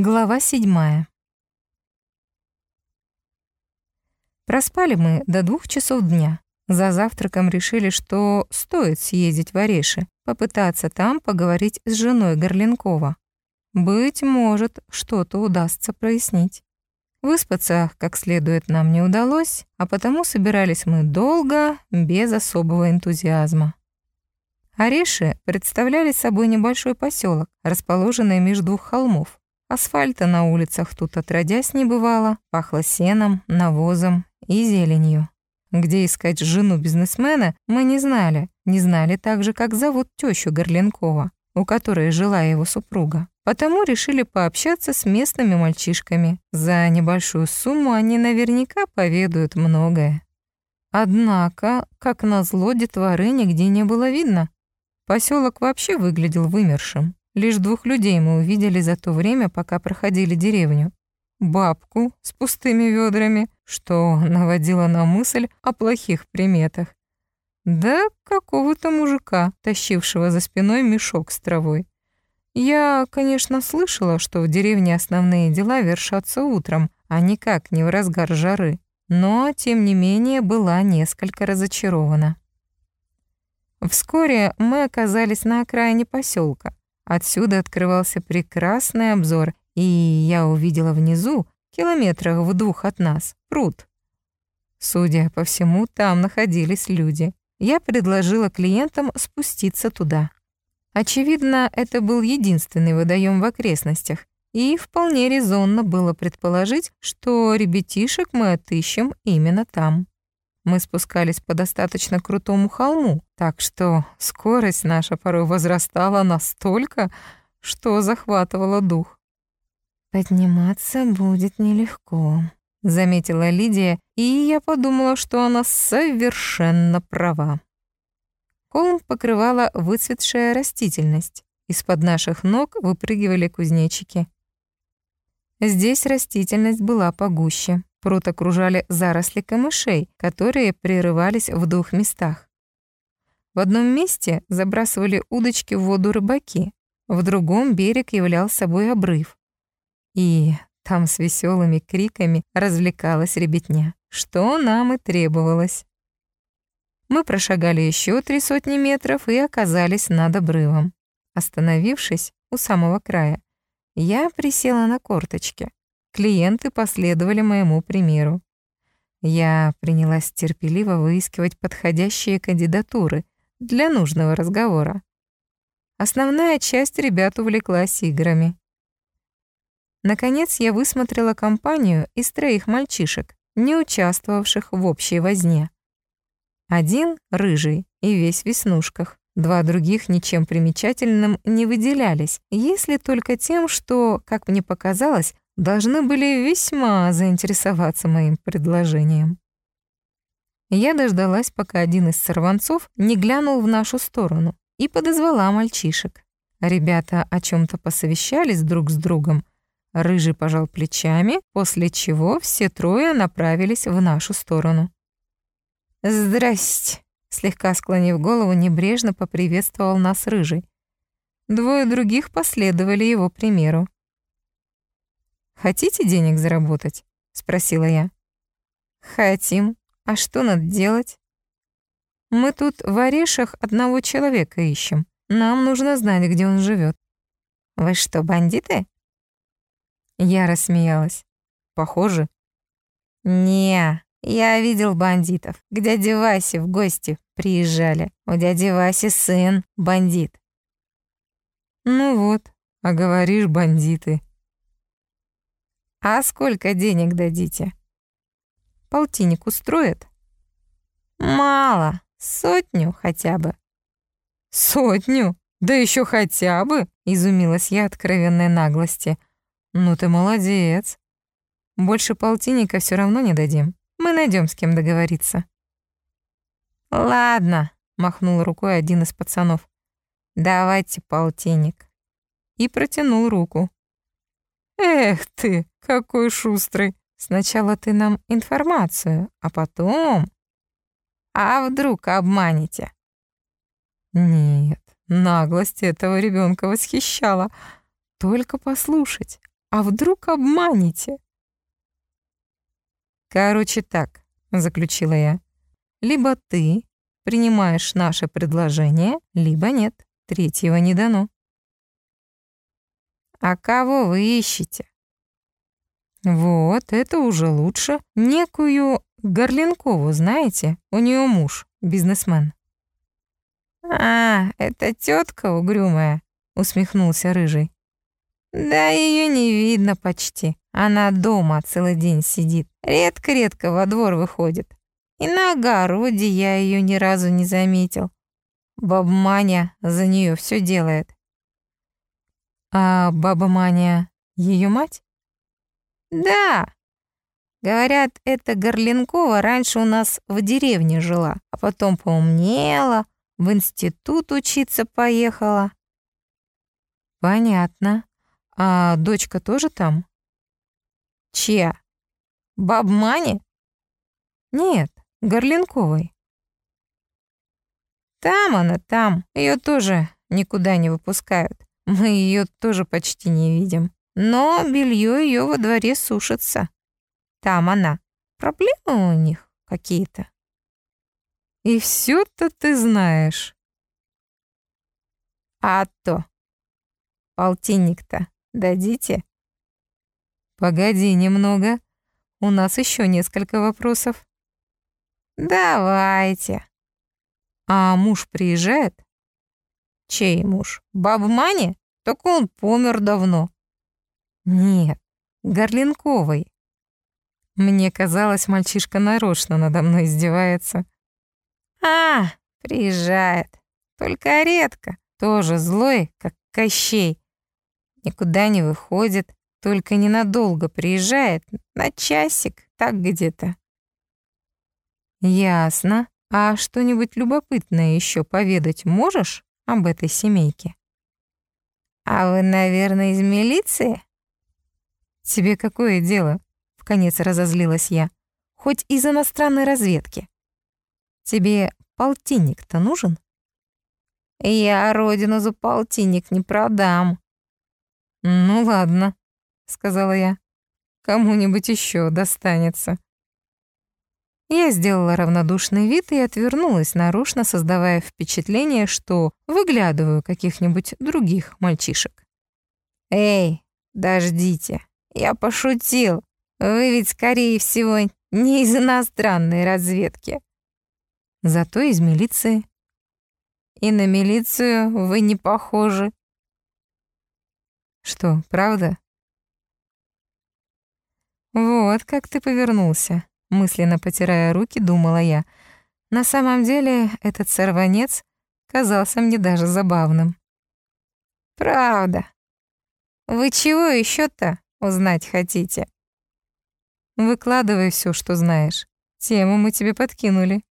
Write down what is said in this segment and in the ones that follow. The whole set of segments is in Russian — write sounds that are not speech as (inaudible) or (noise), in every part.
Глава седьмая. Проспали мы до двух часов дня. За завтраком решили, что стоит съездить в Ореши, попытаться там поговорить с женой Горленкова. Быть может, что-то удастся прояснить. Выспаться как следует нам не удалось, а потому собирались мы долго, без особого энтузиазма. Ореши представляли собой небольшой поселок, расположенный между двух холмов. Асфальта на улицах тут отродясь не бывало, пахло сеном, навозом и зеленью. Где искать жену бизнесмена, мы не знали. Не знали также, как зовут тещу Горленкова, у которой жила его супруга. Потому решили пообщаться с местными мальчишками. За небольшую сумму они наверняка поведают многое. Однако, как назло, детворы нигде не было видно. Поселок вообще выглядел вымершим. Лишь двух людей мы увидели за то время, пока проходили деревню. Бабку с пустыми ведрами, что наводило на мысль о плохих приметах. Да какого-то мужика, тащившего за спиной мешок с травой. Я, конечно, слышала, что в деревне основные дела вершатся утром, а никак не в разгар жары, но, тем не менее, была несколько разочарована. Вскоре мы оказались на окраине поселка. Отсюда открывался прекрасный обзор, и я увидела внизу, километрах в двух от нас, пруд. Судя по всему, там находились люди. Я предложила клиентам спуститься туда. Очевидно, это был единственный водоем в окрестностях, и вполне резонно было предположить, что ребятишек мы отыщем именно там. Мы спускались по достаточно крутому холму, так что скорость наша порой возрастала настолько, что захватывала дух. «Подниматься будет нелегко», — заметила Лидия, и я подумала, что она совершенно права. Холм покрывала выцветшая растительность. Из-под наших ног выпрыгивали кузнечики. Здесь растительность была погуще. Пруд окружали заросли камышей, которые прерывались в двух местах. В одном месте забрасывали удочки в воду рыбаки, в другом берег являл собой обрыв. И там с веселыми криками развлекалась ребятня, что нам и требовалось. Мы прошагали еще три сотни метров и оказались над обрывом. Остановившись у самого края, я присела на корточки. Клиенты последовали моему примеру. Я принялась терпеливо выискивать подходящие кандидатуры для нужного разговора. Основная часть ребят увлеклась играми. Наконец я высмотрела компанию из троих мальчишек, не участвовавших в общей возне. Один — рыжий и весь в веснушках. Два других ничем примечательным не выделялись, если только тем, что, как мне показалось, должны были весьма заинтересоваться моим предложением. Я дождалась, пока один из сорванцов не глянул в нашу сторону и подозвала мальчишек. Ребята о чем то посовещались друг с другом. Рыжий пожал плечами, после чего все трое направились в нашу сторону. «Здрасте!» — слегка склонив голову, небрежно поприветствовал нас Рыжий. Двое других последовали его примеру. «Хотите денег заработать?» — спросила я. «Хотим. А что надо делать?» «Мы тут в Орешах одного человека ищем. Нам нужно знать, где он живет. «Вы что, бандиты?» Я рассмеялась. «Похоже». «Не, я видел бандитов. К дяде Васе в гости приезжали. У дяди Васи сын бандит». «Ну вот, а говоришь, бандиты», а сколько денег дадите? Полтинник устроит? Мало, сотню хотя бы. Сотню? Да еще хотя бы, изумилась я откровенной наглости. Ну ты молодец. Больше полтинника все равно не дадим. Мы найдем с кем договориться. Ладно, махнул рукой один из пацанов. Давайте полтинник. И протянул руку. Эх ты, какой шустрый. Сначала ты нам информацию, а потом... А вдруг обманете? Нет, наглость этого ребенка восхищала. Только послушать. А вдруг обманете? Короче так, заключила я. Либо ты принимаешь наше предложение, либо нет. Третьего не дано. А кого вы ищете? Вот, это уже лучше. Некую Горленкову, знаете? У нее муж, бизнесмен. А, это тетка угрюмая, усмехнулся рыжий. Да ее не видно почти. Она дома целый день сидит. Редко-редко во двор выходит. И на огороде я ее ни разу не заметил. Баба Маня за нее все делает. А баба Маня ее мать? Да. Говорят, эта Горленкова раньше у нас в деревне жила, а потом поумнела, в институт учиться поехала. Понятно. А дочка тоже там? Чья? Баб Мани? Нет, Горленковой. Там она, там. Ее тоже никуда не выпускают. Мы ее тоже почти не видим. Но белье ее во дворе сушится. Там она. Проблемы у них какие-то. И все-то ты знаешь. А то. Полтинник-то дадите? Погоди немного. У нас еще несколько вопросов. Давайте. А муж приезжает? Чей муж? Баб Мани? Так он помер давно. Нет, Горленковой. Мне казалось, мальчишка нарочно надо мной издевается. А, приезжает. Только редко. Тоже злой, как Кощей. Никуда не выходит, только ненадолго приезжает, на часик, так где-то. Ясно. А что-нибудь любопытное еще поведать можешь об этой семейке? А вы, наверное, из милиции? Тебе какое дело? Вконец разозлилась я. Хоть из иностранной разведки. Тебе полтинник-то нужен? Я родину за полтинник не продам. Ну ладно, сказала я. Кому-нибудь еще достанется. Я сделала равнодушный вид и отвернулась, нарочно создавая впечатление, что выглядываю каких-нибудь других мальчишек. «Эй, дождите, я пошутил. Вы ведь, скорее всего, не из иностранной разведки. Зато из милиции. И на милицию вы не похожи. Что, правда? Вот как ты повернулся. Мысленно потирая руки, думала я. На самом деле, этот сорванец казался мне даже забавным. «Правда. Вы чего еще то узнать хотите?» «Выкладывай все, что знаешь. Тему мы тебе подкинули».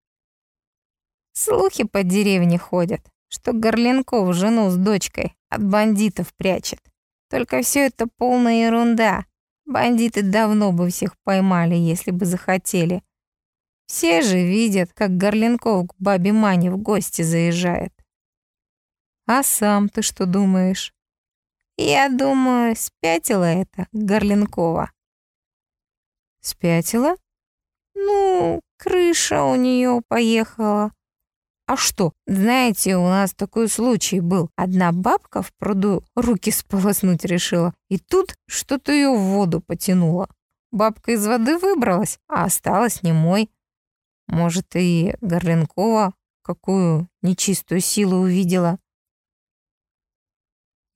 Слухи по деревне ходят, что Горленков жену с дочкой от бандитов прячет. Только все это полная ерунда. Бандиты давно бы всех поймали, если бы захотели. Все же видят, как Горленков к бабе Мане в гости заезжает. А сам ты что думаешь? Я думаю, спятила это Горленкова. Спятила? Ну, крыша у нее поехала. А что, знаете, у нас такой случай был. Одна бабка в пруду руки сполоснуть решила, и тут что-то ее в воду потянуло. Бабка из воды выбралась, а осталась немой. Может, и Горленкова какую нечистую силу увидела.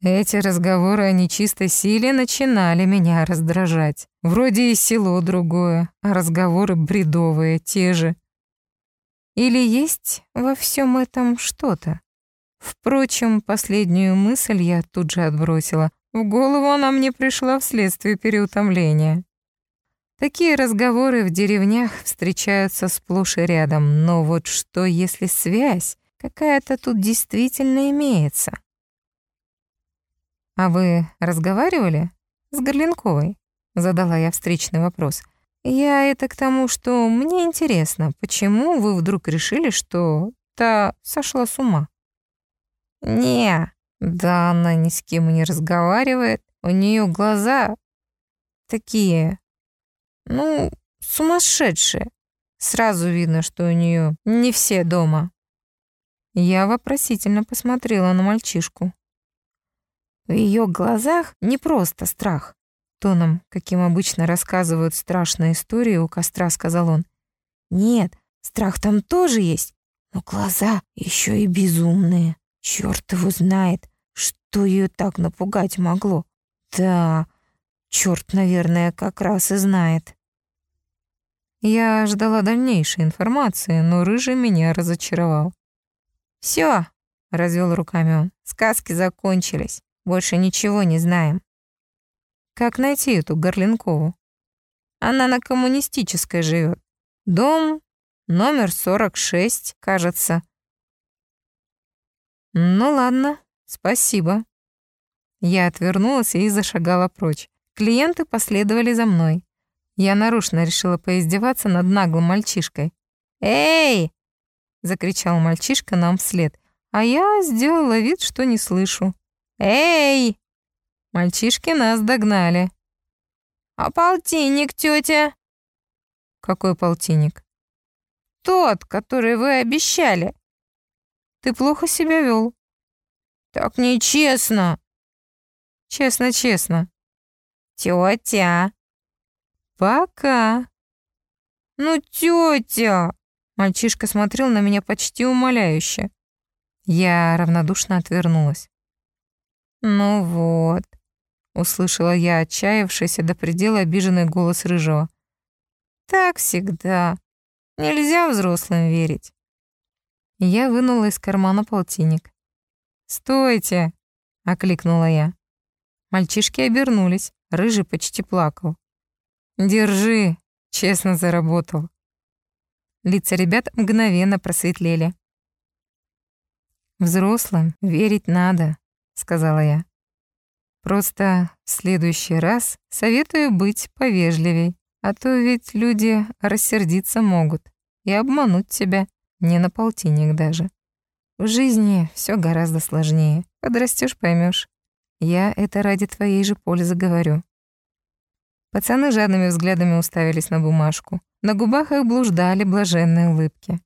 Эти разговоры о нечистой силе начинали меня раздражать. Вроде и село другое, а разговоры бредовые те же. Или есть во всем этом что-то? Впрочем, последнюю мысль я тут же отбросила. В голову она мне пришла вследствие переутомления. Такие разговоры в деревнях встречаются сплошь и рядом, но вот что, если связь какая-то тут действительно имеется? «А вы разговаривали с Горленковой?» — задала я встречный вопрос. Я это к тому, что мне интересно, почему вы вдруг решили, что та сошла с ума? Не, да она ни с кем не разговаривает. У нее глаза такие, ну, сумасшедшие. Сразу видно, что у нее не все дома. Я вопросительно посмотрела на мальчишку. В ее глазах не просто страх. Тоном, каким обычно рассказывают страшные истории у костра, сказал он. Нет, страх там тоже есть, но глаза еще и безумные. Черт его знает, что ее так напугать могло. Да, черт, наверное, как раз и знает. Я ждала дальнейшей информации, но Рыжий меня разочаровал. Все, развел руками он, сказки закончились. Больше ничего не знаем. Как найти эту Горленкову? Она на коммунистической живет. Дом номер 46, кажется. Ну ладно, спасибо. Я отвернулась и зашагала прочь. Клиенты последовали за мной. Я нарочно решила поиздеваться над наглым мальчишкой. «Эй!» — закричал мальчишка нам вслед, а я сделала вид, что не слышу. «Эй!» Мальчишки нас догнали. «А полтинник, тетя?» «Какой полтинник?» «Тот, который вы обещали». «Ты плохо себя вел. «Так нечестно». «Честно, честно». «Тетя». «Пока». «Ну, тетя!» Мальчишка смотрел на меня почти умоляюще. Я равнодушно отвернулась. «Ну вот», — услышала я отчаявшийся до предела обиженный голос Рыжего. «Так всегда. Нельзя взрослым верить». Я вынула из кармана полтинник. «Стойте!» — окликнула я. Мальчишки обернулись, Рыжий почти плакал. «Держи!» — честно заработал. Лица ребят мгновенно просветлели. «Взрослым верить надо», сказала я. Просто в следующий раз советую быть повежливей, а то ведь люди рассердиться могут и обмануть тебя, не на полтинник даже. В жизни все гораздо сложнее. Подрастешь, поймешь. Я это ради твоей же пользы говорю. Пацаны жадными взглядами уставились на бумажку. На губах их блуждали блаженные улыбки.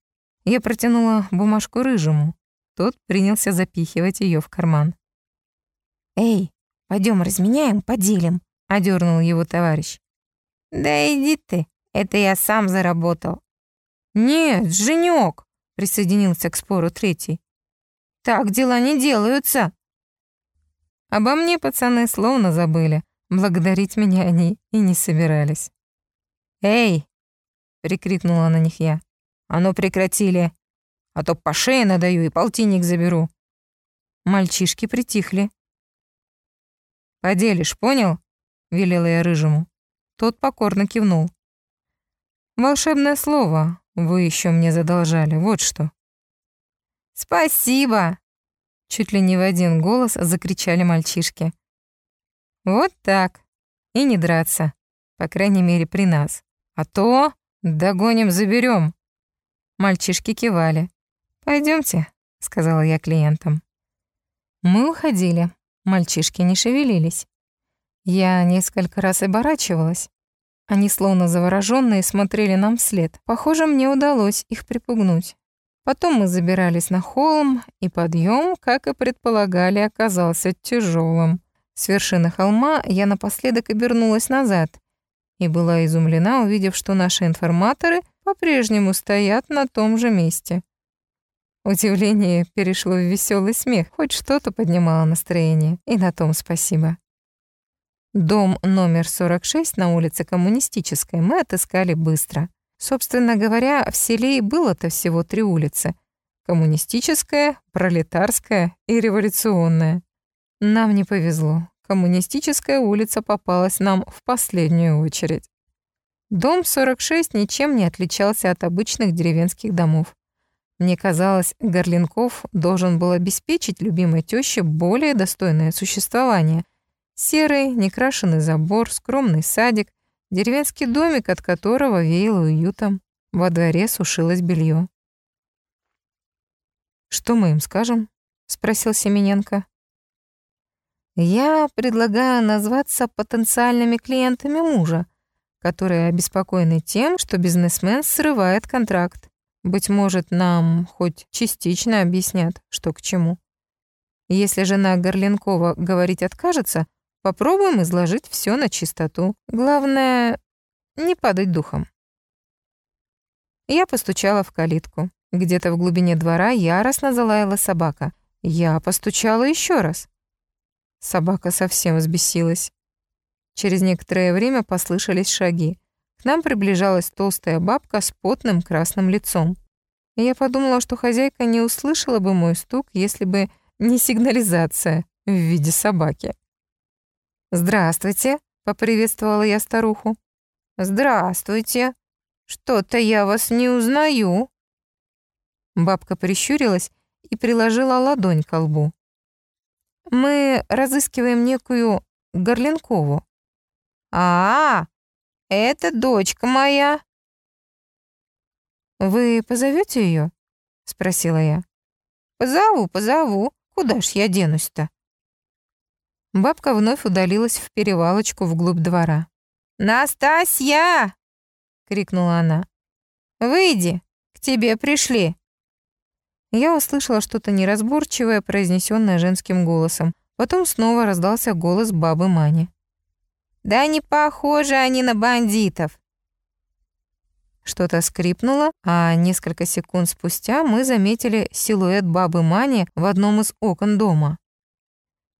Я протянула бумажку рыжему. Тот принялся запихивать ее в карман. «Эй, пойдем разменяем, поделим», — одернул его товарищ. «Да иди ты, это я сам заработал». «Нет, Женек», — присоединился к спору третий. «Так дела не делаются». Обо мне пацаны словно забыли. Благодарить меня они и не собирались. «Эй!» — прикрикнула на них я. «А ну прекратили! А то по шее надаю и полтинник заберу!» Мальчишки притихли, «Поделишь, понял?» — велела я рыжему. Тот покорно кивнул. «Волшебное слово вы еще мне задолжали, вот что». «Спасибо!» — чуть ли не в один голос закричали мальчишки. «Вот так. И не драться. По крайней мере, при нас. А то догоним, заберем. Мальчишки кивали. Пойдемте, сказала я клиентам. Мы уходили. Мальчишки не шевелились. Я несколько раз оборачивалась. Они словно заворожённые смотрели нам вслед. Похоже, мне удалось их припугнуть. Потом мы забирались на холм, и подъем, как и предполагали, оказался тяжелым. С вершины холма я напоследок обернулась назад и была изумлена, увидев, что наши информаторы по-прежнему стоят на том же месте. Удивление перешло в веселый смех, хоть что-то поднимало настроение, и на том спасибо. Дом номер 46 на улице Коммунистической мы отыскали быстро. Собственно говоря, в селе и было-то всего три улицы. Коммунистическая, пролетарская и революционная. Нам не повезло. Коммунистическая улица попалась нам в последнюю очередь. Дом 46 ничем не отличался от обычных деревенских домов. Мне казалось, Горленков должен был обеспечить любимой тёще более достойное существование. Серый, некрашенный забор, скромный садик, деревенский домик, от которого веяло уютом. Во дворе сушилось белье. «Что мы им скажем?» — спросил Семененко. Я предлагаю назваться потенциальными клиентами мужа, которые обеспокоены тем, что бизнесмен срывает контракт. Быть может, нам хоть частично объяснят, что к чему. Если жена Горленкова говорить откажется, попробуем изложить все на чистоту. Главное, не падать духом. Я постучала в калитку. Где-то в глубине двора яростно залаяла собака. Я постучала еще раз. Собака совсем взбесилась. Через некоторое время послышались шаги. К нам приближалась толстая бабка с потным красным лицом. И я подумала, что хозяйка не услышала бы мой стук, если бы не сигнализация в виде собаки. «Здравствуйте», — поприветствовала я старуху. «Здравствуйте. Что-то я вас не узнаю». Бабка прищурилась и приложила ладонь к лбу. «Мы разыскиваем некую Горленкову». «А, -а это дочка моя». «Вы позовете ее? спросила я. «Позову, позову. Куда ж я денусь-то?» Бабка вновь удалилась в перевалочку вглубь двора. «Настасья!» — крикнула она. «Выйди, к тебе пришли». Я услышала что-то неразборчивое, произнесенное женским голосом. Потом снова раздался голос бабы Мани. «Да не похожи они на бандитов!» Что-то скрипнуло, а несколько секунд спустя мы заметили силуэт бабы Мани в одном из окон дома.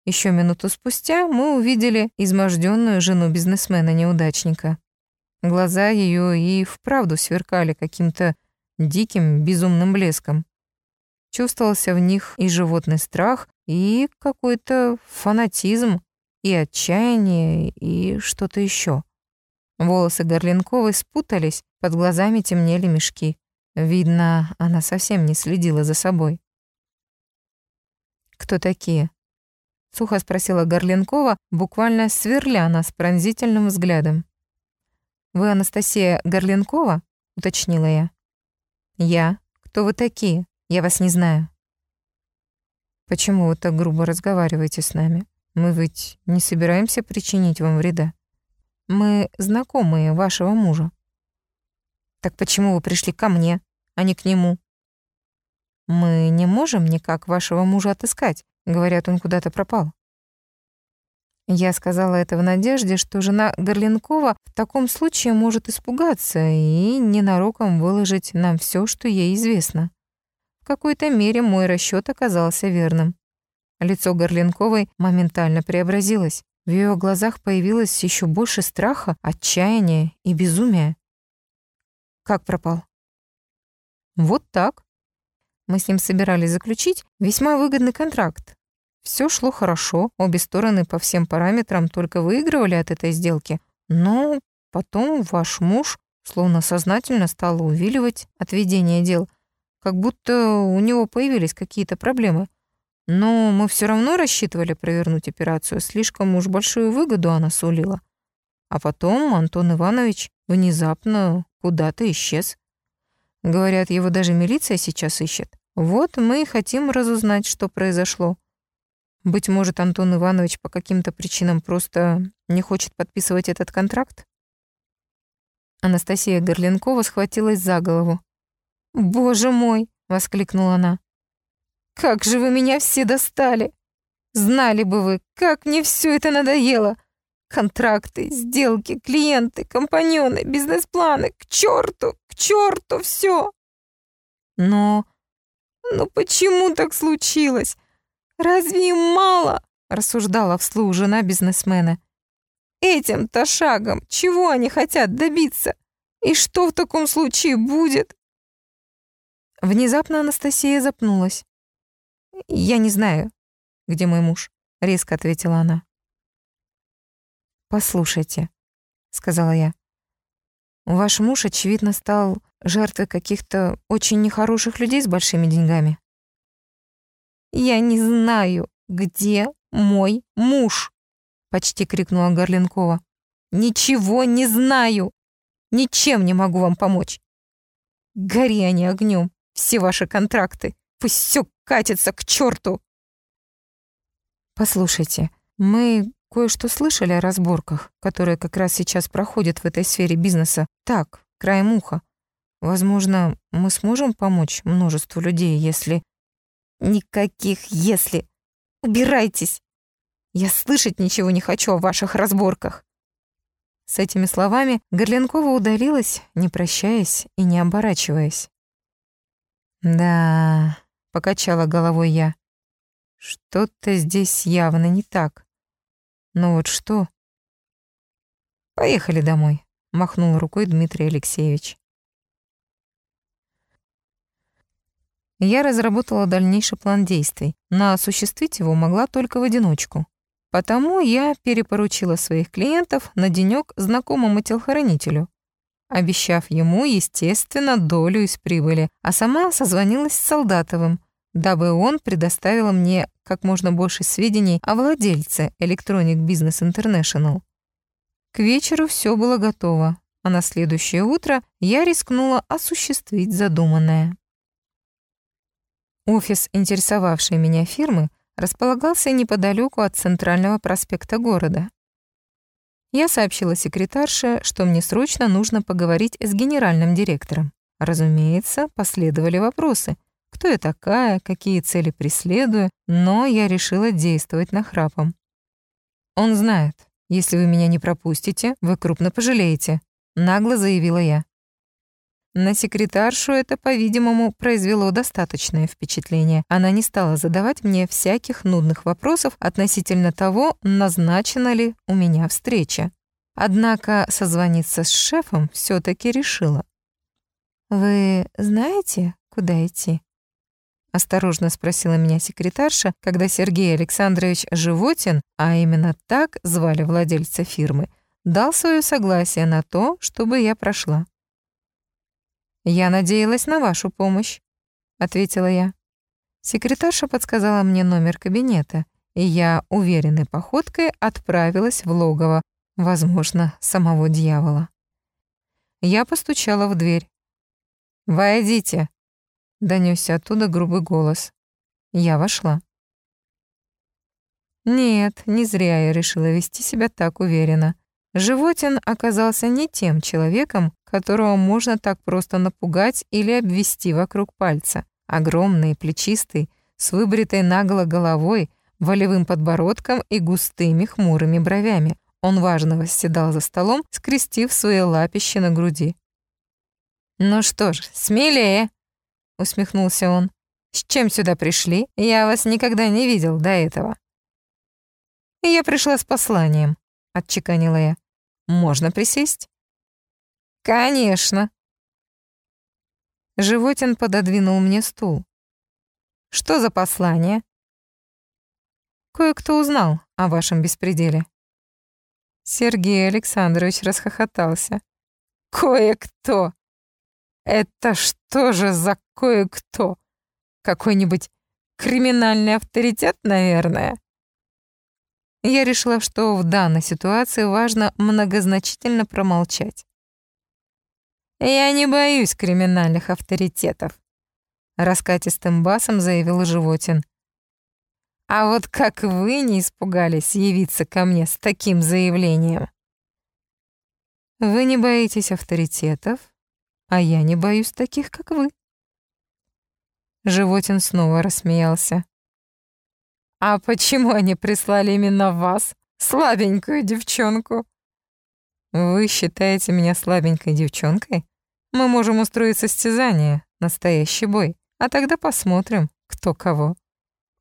Еще минуту спустя мы увидели изможденную жену бизнесмена-неудачника. Глаза ее и вправду сверкали каким-то диким, безумным блеском. Чувствовался в них и животный страх, и какой-то фанатизм, и отчаяние, и что-то еще. Волосы Горленковой спутались, под глазами темнели мешки. Видно, она совсем не следила за собой. «Кто такие?» — сухо спросила Горленкова, буквально сверля нас пронзительным взглядом. «Вы Анастасия Горленкова?» — уточнила я. «Я. Кто вы такие? Я вас не знаю». «Почему вы так грубо разговариваете с нами? Мы ведь не собираемся причинить вам вреда. Мы знакомые вашего мужа». «Так почему вы пришли ко мне, а не к нему?» «Мы не можем никак вашего мужа отыскать. Говорят, он куда-то пропал». Я сказала это в надежде, что жена Горленкова в таком случае может испугаться и ненароком выложить нам все, что ей известно. В какой-то мере мой расчет оказался верным. Лицо Горленковой моментально преобразилось. В ее глазах появилось еще больше страха, отчаяния и безумия. Как пропал? Вот так. Мы с ним собирались заключить весьма выгодный контракт. Все шло хорошо, обе стороны по всем параметрам только выигрывали от этой сделки. Но потом ваш муж словно сознательно стал увиливать от ведения дел, как будто у него появились какие-то проблемы. Но мы все равно рассчитывали провернуть операцию, слишком уж большую выгоду она сулила. А потом Антон Иванович внезапно куда-то исчез. Говорят, его даже милиция сейчас ищет. Вот мы и хотим разузнать, что произошло. Быть может, Антон Иванович по каким-то причинам просто не хочет подписывать этот контракт? Анастасия Горленкова схватилась за голову. «Боже мой!» — воскликнула она. «Как же вы меня все достали! Знали бы вы, как мне все это надоело! Контракты, сделки, клиенты, компаньоны, бизнес-планы, к черту, к черту все!» «Но... ну почему так случилось? «Разве им мало?» — рассуждала вслух жена бизнесмена. «Этим-то шагом чего они хотят добиться? И что в таком случае будет?» Внезапно Анастасия запнулась. «Я не знаю, где мой муж», — резко ответила она. «Послушайте», — сказала я. «Ваш муж, очевидно, стал жертвой каких-то очень нехороших людей с большими деньгами. «Я не знаю, где мой муж!» — почти крикнула Горленкова. «Ничего не знаю! Ничем не могу вам помочь! Гори они огнем, все ваши контракты! Пусть все катится к черту!» «Послушайте», Мы кое-что слышали о разборках, которые как раз сейчас проходят в этой сфере бизнеса. Так, краем уха. Возможно, мы сможем помочь множеству людей, если... Никаких «если». Убирайтесь. Я слышать ничего не хочу о ваших разборках. С этими словами Горленкова удалилась, не прощаясь и не оборачиваясь. «Да...» — покачала головой я. «Что-то здесь явно не так. Ну вот что?» «Поехали домой», — махнул рукой Дмитрий Алексеевич. Я разработала дальнейший план действий, но осуществить его могла только в одиночку. Потому я перепоручила своих клиентов на денёк знакомому телохранителю, обещав ему, естественно, долю из прибыли, а сама созвонилась с Солдатовым, дабы он предоставил мне как можно больше сведений о владельце Electronic Business International. К вечеру всё было готово, а на следующее утро я рискнула осуществить задуманное. Офис интересовавшей меня фирмы располагался неподалеку от центрального проспекта города. Я сообщила секретарше, что мне срочно нужно поговорить с генеральным директором. Разумеется, последовали вопросы. Кто я такая, какие цели преследую, но я решила действовать нахрапом. «Он знает. Если вы меня не пропустите, вы крупно пожалеете», — нагло заявила я. На секретаршу это, по-видимому, произвело достаточное впечатление. Она не стала задавать мне всяких нудных вопросов относительно того, назначена ли у меня встреча. Однако созвониться с шефом все таки решила. «Вы знаете, куда идти?» Осторожно спросила меня секретарша, когда Сергей Александрович Животин, а именно так звали владельца фирмы, дал свое согласие на то, чтобы я прошла. «Я надеялась на вашу помощь», — ответила я. Секретарша подсказала мне номер кабинета, и я уверенной походкой отправилась в логово, возможно, самого дьявола. Я постучала в дверь. «Войдите», — донёсся оттуда грубый голос. Я вошла. Нет, не зря я решила вести себя так уверенно. Животин оказался не тем человеком, которого можно так просто напугать или обвести вокруг пальца. Огромный, плечистый, с выбритой наголо головой, волевым подбородком и густыми хмурыми бровями. Он важно восседал за столом, скрестив свои лапища на груди. «Ну что ж, смелее!» — усмехнулся он. «С чем сюда пришли? Я вас никогда не видел до этого». «Я пришла с посланием», — отчеканила я. Можно присесть? Конечно. Животин пододвинул мне стул. Что за послание? Кое-кто узнал о вашем беспределе. Сергей Александрович расхохотался. Кое-кто. Это что же за кое-кто? Какой-нибудь криминальный авторитет, наверное? Я решила, что в данной ситуации важно многозначительно промолчать. «Я не боюсь криминальных авторитетов», — раскатистым басом заявил Животин. «А вот как вы не испугались явиться ко мне с таким заявлением?» «Вы не боитесь авторитетов, а я не боюсь таких, как вы». Животин снова рассмеялся. А почему они прислали именно вас, слабенькую девчонку? Вы считаете меня слабенькой девчонкой? Мы можем устроить состязание, настоящий бой, а тогда посмотрим, кто кого.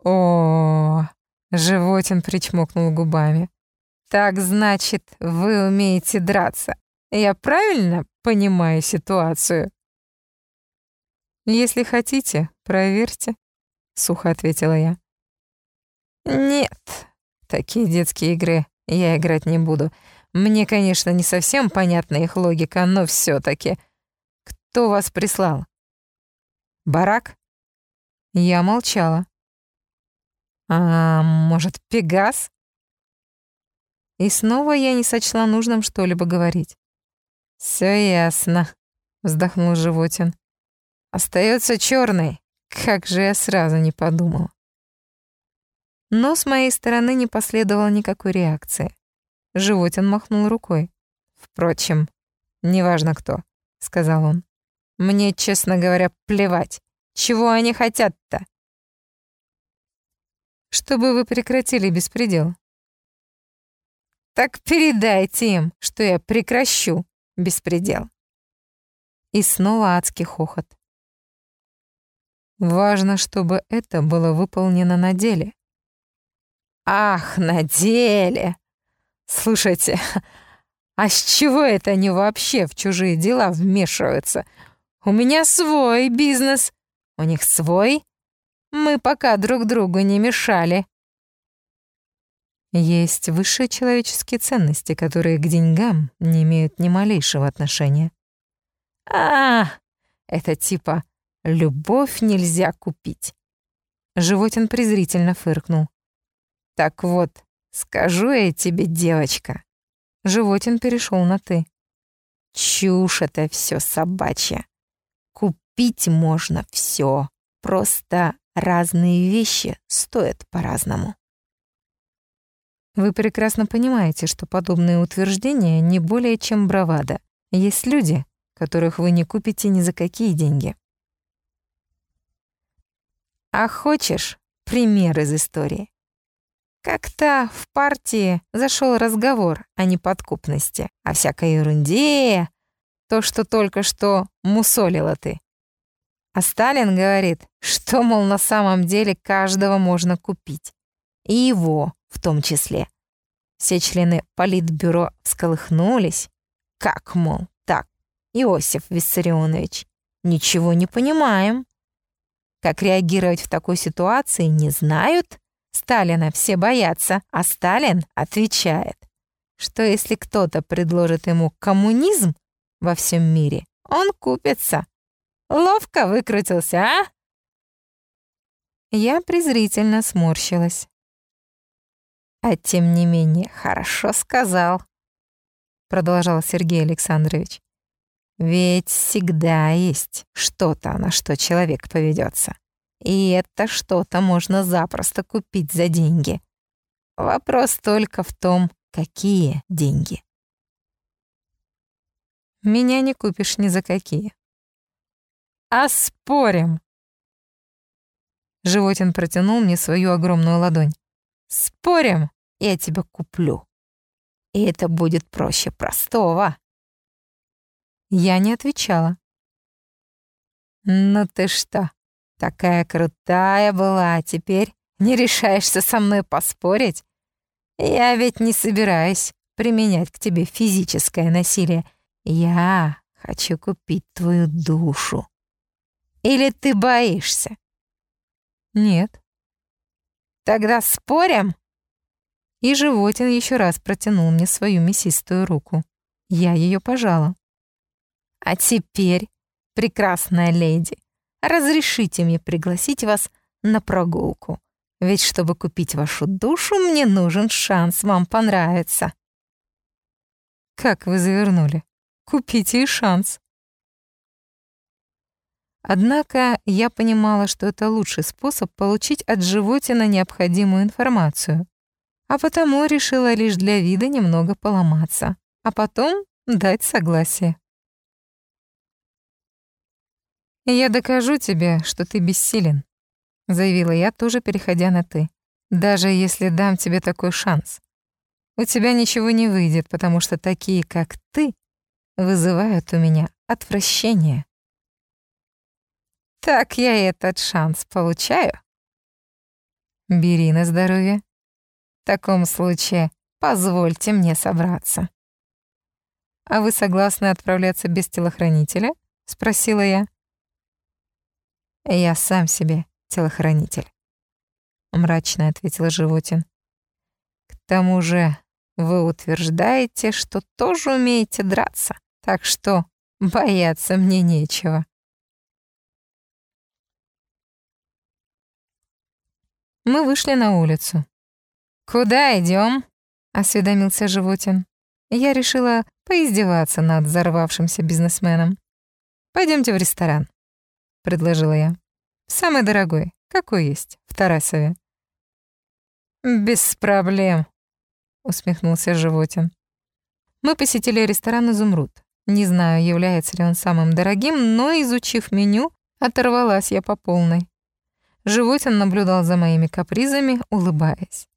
О, -о, -о Животин причмокнул губами. Так значит, вы умеете драться. Я правильно понимаю ситуацию? Если хотите, проверьте, сухо ответила я. «Нет, такие детские игры я играть не буду. Мне, конечно, не совсем понятна их логика, но все таки Кто вас прислал?» «Барак?» Я молчала. «А может, Пегас?» И снова я не сочла нужным что-либо говорить. Все ясно», — вздохнул Животин. Остается черный. Как же я сразу не подумал. Но с моей стороны не последовало никакой реакции. Животин махнул рукой. «Впрочем, неважно кто», — сказал он. «Мне, честно говоря, плевать. Чего они хотят-то?» «Чтобы вы прекратили беспредел». «Так передайте им, что я прекращу беспредел». И снова адский хохот. Важно, чтобы это было выполнено на деле. Ах, на деле! Слушайте, (laughs) а с чего это они вообще в чужие дела вмешиваются? У меня свой бизнес, у них свой. Мы пока друг другу не мешали. Есть высшие человеческие ценности, которые к деньгам не имеют ни малейшего отношения. А, это типа «любовь нельзя купить». Животин презрительно фыркнул. Так вот, скажу я тебе, девочка. Животин перешел на «ты». Чушь это все собачья. Купить можно все, просто разные вещи стоят по-разному. Вы прекрасно понимаете, что подобные утверждения не более чем бравада. Есть люди, которых вы не купите ни за какие деньги. А хочешь пример из истории? Как-то в партии зашел разговор о неподкупности, о всякой ерунде, то, что только что мусолила ты. А Сталин говорит, что, мол, на самом деле каждого можно купить. И его в том числе. Все члены политбюро всколыхнулись. Как, мол, так, Иосиф Виссарионович, ничего не понимаем. Как реагировать в такой ситуации, не знают, Сталина все боятся, а Сталин отвечает, что если кто-то предложит ему коммунизм во всем мире, он купится. Ловко выкрутился, а? Я презрительно сморщилась. А тем не менее, хорошо сказал, продолжал Сергей Александрович. Ведь всегда есть что-то, на что человек поведется. И это что-то можно запросто купить за деньги. Вопрос только в том, какие деньги. Меня не купишь ни за какие. А спорим. Животин протянул мне свою огромную ладонь. Спорим, я тебя куплю. И это будет проще простого. Я не отвечала. «Ну ты что, Такая крутая была, а теперь не решаешься со мной поспорить? Я ведь не собираюсь применять к тебе физическое насилие. Я хочу купить твою душу. Или ты боишься? Нет. Тогда спорим? И Животин еще раз протянул мне свою мясистую руку. Я ее пожала. А теперь, прекрасная леди, разрешите мне пригласить вас на прогулку. Ведь чтобы купить вашу душу, мне нужен шанс вам понравиться. Как вы завернули? Купите и шанс. Однако я понимала, что это лучший способ получить от животина необходимую информацию, а потому решила лишь для вида немного поломаться, а потом дать согласие. «Я докажу тебе, что ты бессилен», — заявила я, тоже переходя на «ты». «Даже если дам тебе такой шанс. У тебя ничего не выйдет, потому что такие, как ты, вызывают у меня отвращение». «Так я этот шанс получаю?» «Бери на здоровье. В таком случае позвольте мне собраться». «А вы согласны отправляться без телохранителя?» — спросила я. «Я сам себе телохранитель», — мрачно ответил Животин. «К тому же вы утверждаете, что тоже умеете драться, так что бояться мне нечего». Мы вышли на улицу. «Куда идем? осведомился Животин. Я решила поиздеваться над взорвавшимся бизнесменом. Пойдемте в ресторан предложила я. «Самый дорогой, какой есть, в Тарасове». Без проблем, усмехнулся Животин. Мы посетили ресторан «Изумруд». Не знаю, является ли он самым дорогим, но, изучив меню, оторвалась я по полной. Животин наблюдал за моими капризами, улыбаясь.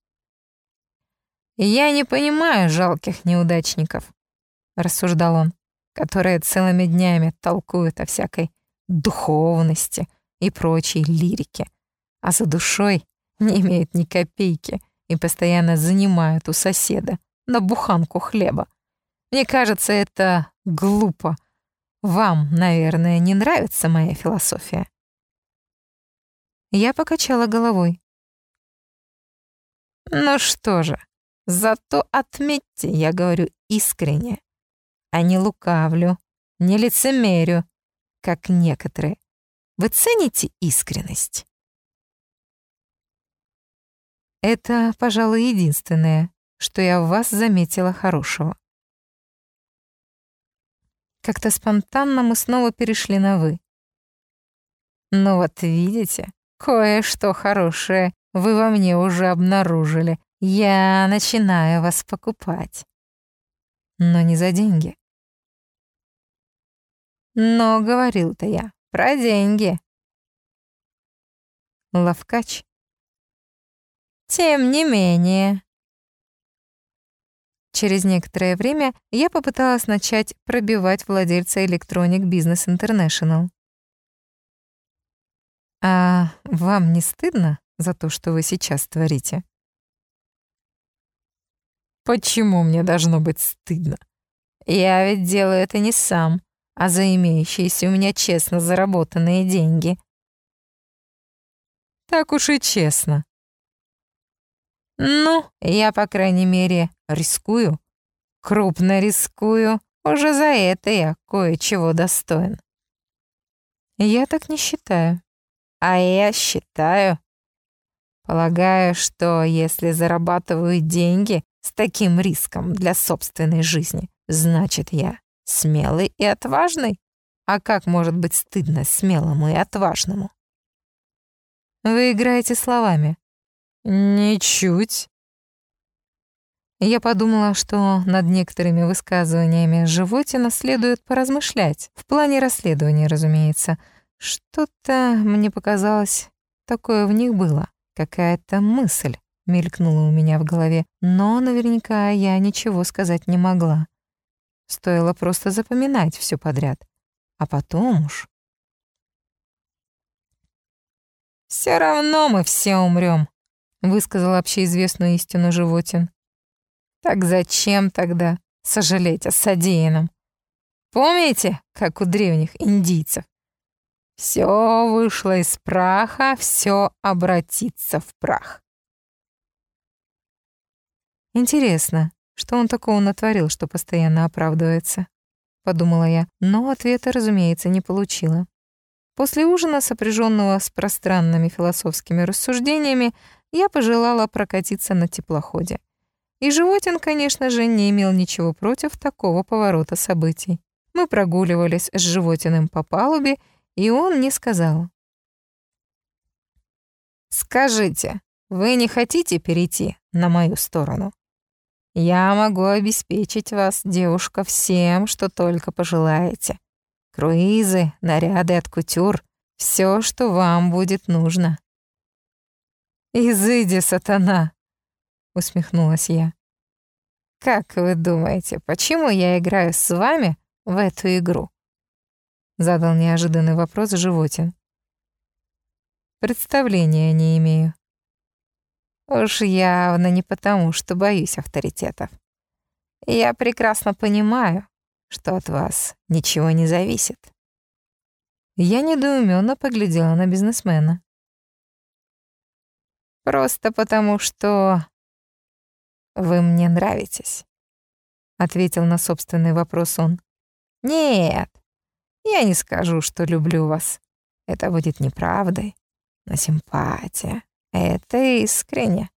«Я не понимаю жалких неудачников», — рассуждал он, «которые целыми днями толкуют о всякой духовности и прочей лирике, а за душой не имеют ни копейки и постоянно занимают у соседа на буханку хлеба. Мне кажется, это глупо. Вам, наверное, не нравится моя философия. Я покачала головой. Ну что же, зато отметьте, я говорю искренне, а не лукавлю, не лицемерю, как некоторые. Вы цените искренность? Это, пожалуй, единственное, что я в вас заметила хорошего. Как-то спонтанно мы снова перешли на «вы». Ну вот видите, кое-что хорошее вы во мне уже обнаружили. Я начинаю вас покупать. Но не за деньги. Но говорил-то я про деньги. Лавкач тем не менее. Через некоторое время я попыталась начать пробивать владельца Electronic Business International. А вам не стыдно за то, что вы сейчас творите? Почему мне должно быть стыдно? Я ведь делаю это не сам, а за имеющиеся у меня честно заработанные деньги. Так уж и честно. Ну, я, по крайней мере, рискую. Крупно рискую. Уже за это я кое-чего достоин. Я так не считаю. А я считаю. Полагаю, что если зарабатываю деньги с таким риском для собственной жизни, значит, я смелый и отважный. А как может быть стыдно смелому и отважному? Вы играете словами. Ничуть. Я подумала, что над некоторыми высказываниями Животина следует поразмышлять. В плане расследования, разумеется. Что-то, мне показалось, такое в них было. Какая-то мысль мелькнула у меня в голове, но наверняка я ничего сказать не могла. Стоило просто запоминать все подряд. А потом уж... Все равно мы все умрем, высказал общеизвестную истину Животин. Так зачем тогда сожалеть о содеянном? Помните, как у древних индийцев? Все вышло из праха, все обратится в прах. Интересно, что он такого натворил, что постоянно оправдывается? Подумала я, но ответа, разумеется, не получила. После ужина, сопряженного с пространными философскими рассуждениями, я пожелала прокатиться на теплоходе. И Животин, конечно же, не имел ничего против такого поворота событий. Мы прогуливались с Животиным по палубе, и он мне сказал. «Скажите, вы не хотите перейти на мою сторону? Я могу обеспечить вас, девушка, всем, что только пожелаете. Круизы, наряды от кутюр, все, что вам будет нужно. «Изыди, сатана!» — усмехнулась я. «Как вы думаете, почему я играю с вами в эту игру?» Задал неожиданный вопрос Животин. «Представления не имею». Уж явно не потому, что боюсь авторитетов. Я прекрасно понимаю, что от вас ничего не зависит. Я недоуменно поглядела на бизнесмена. Просто потому, что вы мне нравитесь, ответил на собственный вопрос он. Нет, я не скажу, что люблю вас. Это будет неправдой, но симпатия — это искренне.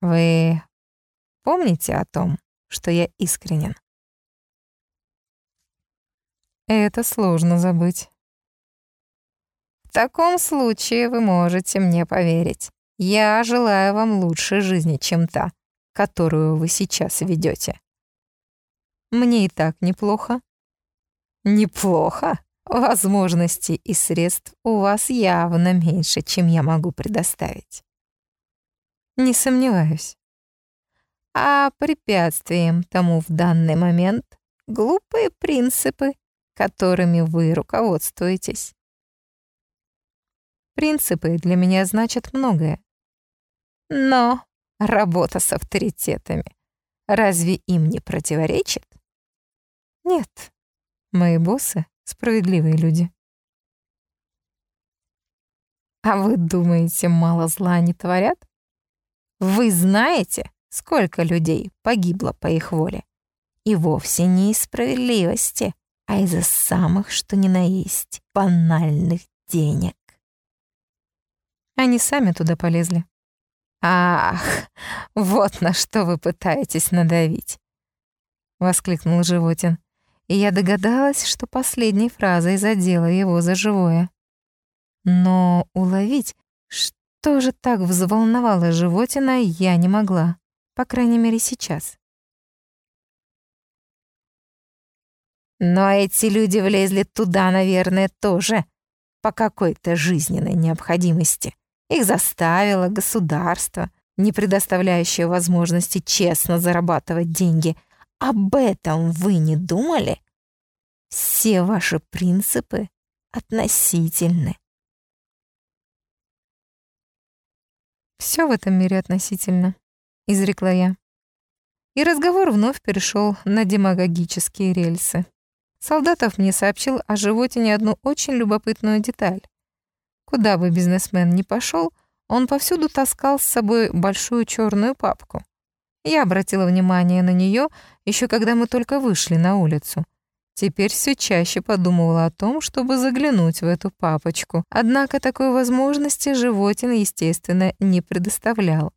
Вы помните о том, что я искренен? Это сложно забыть. В таком случае вы можете мне поверить. Я желаю вам лучшей жизни, чем та, которую вы сейчас ведете. Мне и так неплохо. Неплохо? Возможностей и средств у вас явно меньше, чем я могу предоставить. Не сомневаюсь. А препятствием тому в данный момент глупые принципы, которыми вы руководствуетесь. Принципы для меня значат многое. Но работа с авторитетами разве им не противоречит? Нет, мои боссы — справедливые люди. А вы думаете, мало зла они творят? Вы знаете, сколько людей погибло по их воле? И вовсе не из справедливости, а из-за самых, что ни на есть, банальных денег. Они сами туда полезли. «Ах, вот на что вы пытаетесь надавить!» — воскликнул Животин. И я догадалась, что последней фразой задела его за живое. Но уловить, что же так взволновало Животина, я не могла. По крайней мере, сейчас. Но эти люди влезли туда, наверное, тоже по какой-то жизненной необходимости. Их заставило государство, не предоставляющее возможности честно зарабатывать деньги. Об этом вы не думали? Все ваши принципы относительны. Все в этом мире относительно, изрекла я. И разговор вновь перешел на демагогические рельсы. Солдатов мне сообщил о животине одну очень любопытную деталь. Куда бы бизнесмен ни пошел, он повсюду таскал с собой большую черную папку. Я обратила внимание на нее еще когда мы только вышли на улицу. Теперь все чаще подумывала о том, чтобы заглянуть в эту папочку. Однако такой возможности животин, естественно, не предоставлял.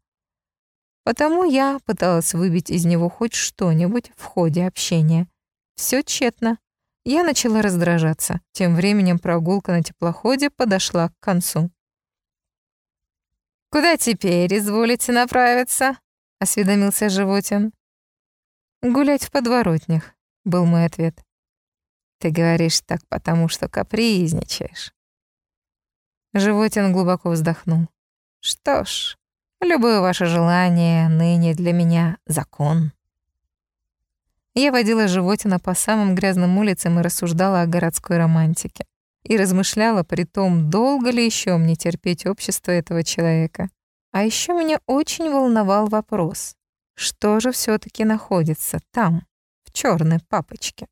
Потому я пыталась выбить из него хоть что-нибудь в ходе общения. Все тщетно. Я начала раздражаться. Тем временем прогулка на теплоходе подошла к концу. «Куда теперь изволите направиться?» — осведомился Животин. «Гулять в подворотнях», — был мой ответ. «Ты говоришь так потому, что капризничаешь». Животин глубоко вздохнул. «Что ж, любое ваше желание ныне для меня закон». Я водила животина по самым грязным улицам и рассуждала о городской романтике. И размышляла при том, долго ли еще мне терпеть общество этого человека. А еще меня очень волновал вопрос, что же все таки находится там, в черной папочке.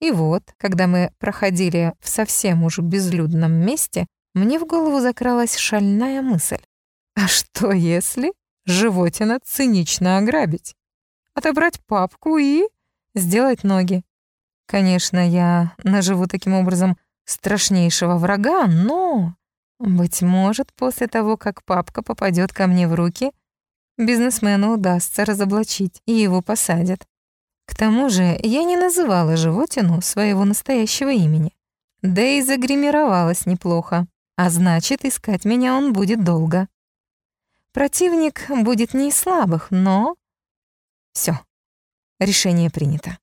И вот, когда мы проходили в совсем уж безлюдном месте, мне в голову закралась шальная мысль. А что если животина цинично ограбить? Отобрать папку и сделать ноги. Конечно, я наживу таким образом страшнейшего врага, но, быть может, после того, как папка попадет ко мне в руки, бизнесмену удастся разоблачить, и его посадят. К тому же я не называла животину своего настоящего имени. Да и загримировалась неплохо, а значит, искать меня он будет долго. Противник будет не из слабых, но... Все, Решение принято.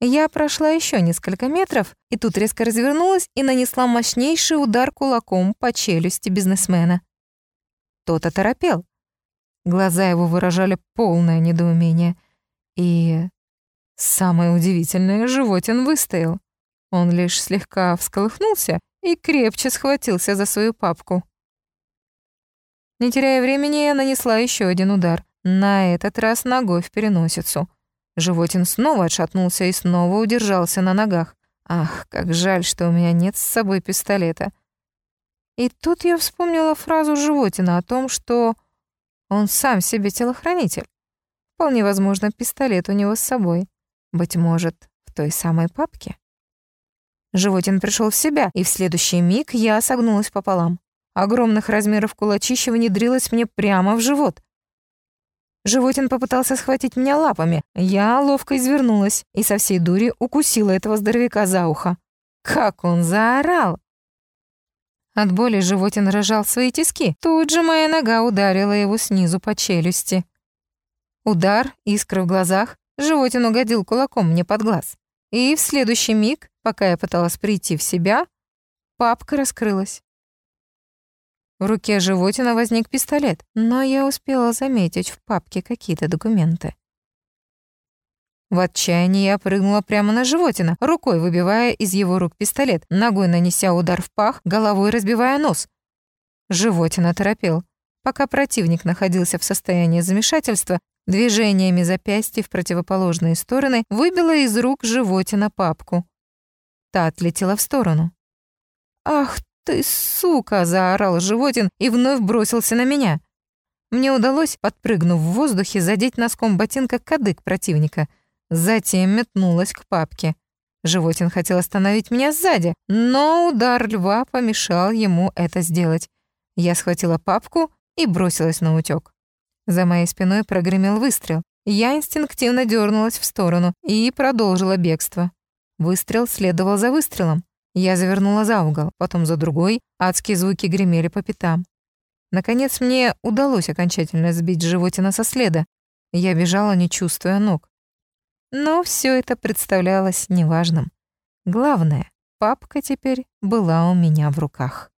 Я прошла еще несколько метров, и тут резко развернулась и нанесла мощнейший удар кулаком по челюсти бизнесмена. Тот оторопел. Глаза его выражали полное недоумение. И самое удивительное, животин выстоял. Он лишь слегка всколыхнулся и крепче схватился за свою папку. Не теряя времени, я нанесла еще один удар. На этот раз ногой в переносицу. Животин снова отшатнулся и снова удержался на ногах. Ах, как жаль, что у меня нет с собой пистолета. И тут я вспомнила фразу Животина о том, что он сам себе телохранитель. Вполне возможно, пистолет у него с собой. Быть может, в той самой папке. Животин пришел в себя, и в следующий миг я согнулась пополам. Огромных размеров кулачище внедрилось мне прямо в живот. Животин попытался схватить меня лапами. Я ловко извернулась и со всей дури укусила этого здоровяка за ухо. Как он заорал! От боли животин рожал свои тиски. Тут же моя нога ударила его снизу по челюсти. Удар, искры в глазах, животин угодил кулаком мне под глаз. И в следующий миг, пока я пыталась прийти в себя, папка раскрылась. В руке животина возник пистолет, но я успела заметить в папке какие-то документы. В отчаянии я прыгнула прямо на животина, рукой выбивая из его рук пистолет, ногой нанеся удар в пах, головой разбивая нос. Животина торопел. Пока противник находился в состоянии замешательства, движениями запястья в противоположные стороны выбила из рук животина папку. Та отлетела в сторону. «Ах ты, сука!» — заорал животин и вновь бросился на меня. Мне удалось, подпрыгнув в воздухе, задеть носком ботинка кадык противника — Затем метнулась к папке. Животин хотел остановить меня сзади, но удар льва помешал ему это сделать. Я схватила папку и бросилась на утёк. За моей спиной прогремел выстрел. Я инстинктивно дернулась в сторону и продолжила бегство. Выстрел следовал за выстрелом. Я завернула за угол, потом за другой, адские звуки гремели по пятам. Наконец мне удалось окончательно сбить животина со следа. Я бежала, не чувствуя ног. Но все это представлялось неважным. Главное, папка теперь была у меня в руках.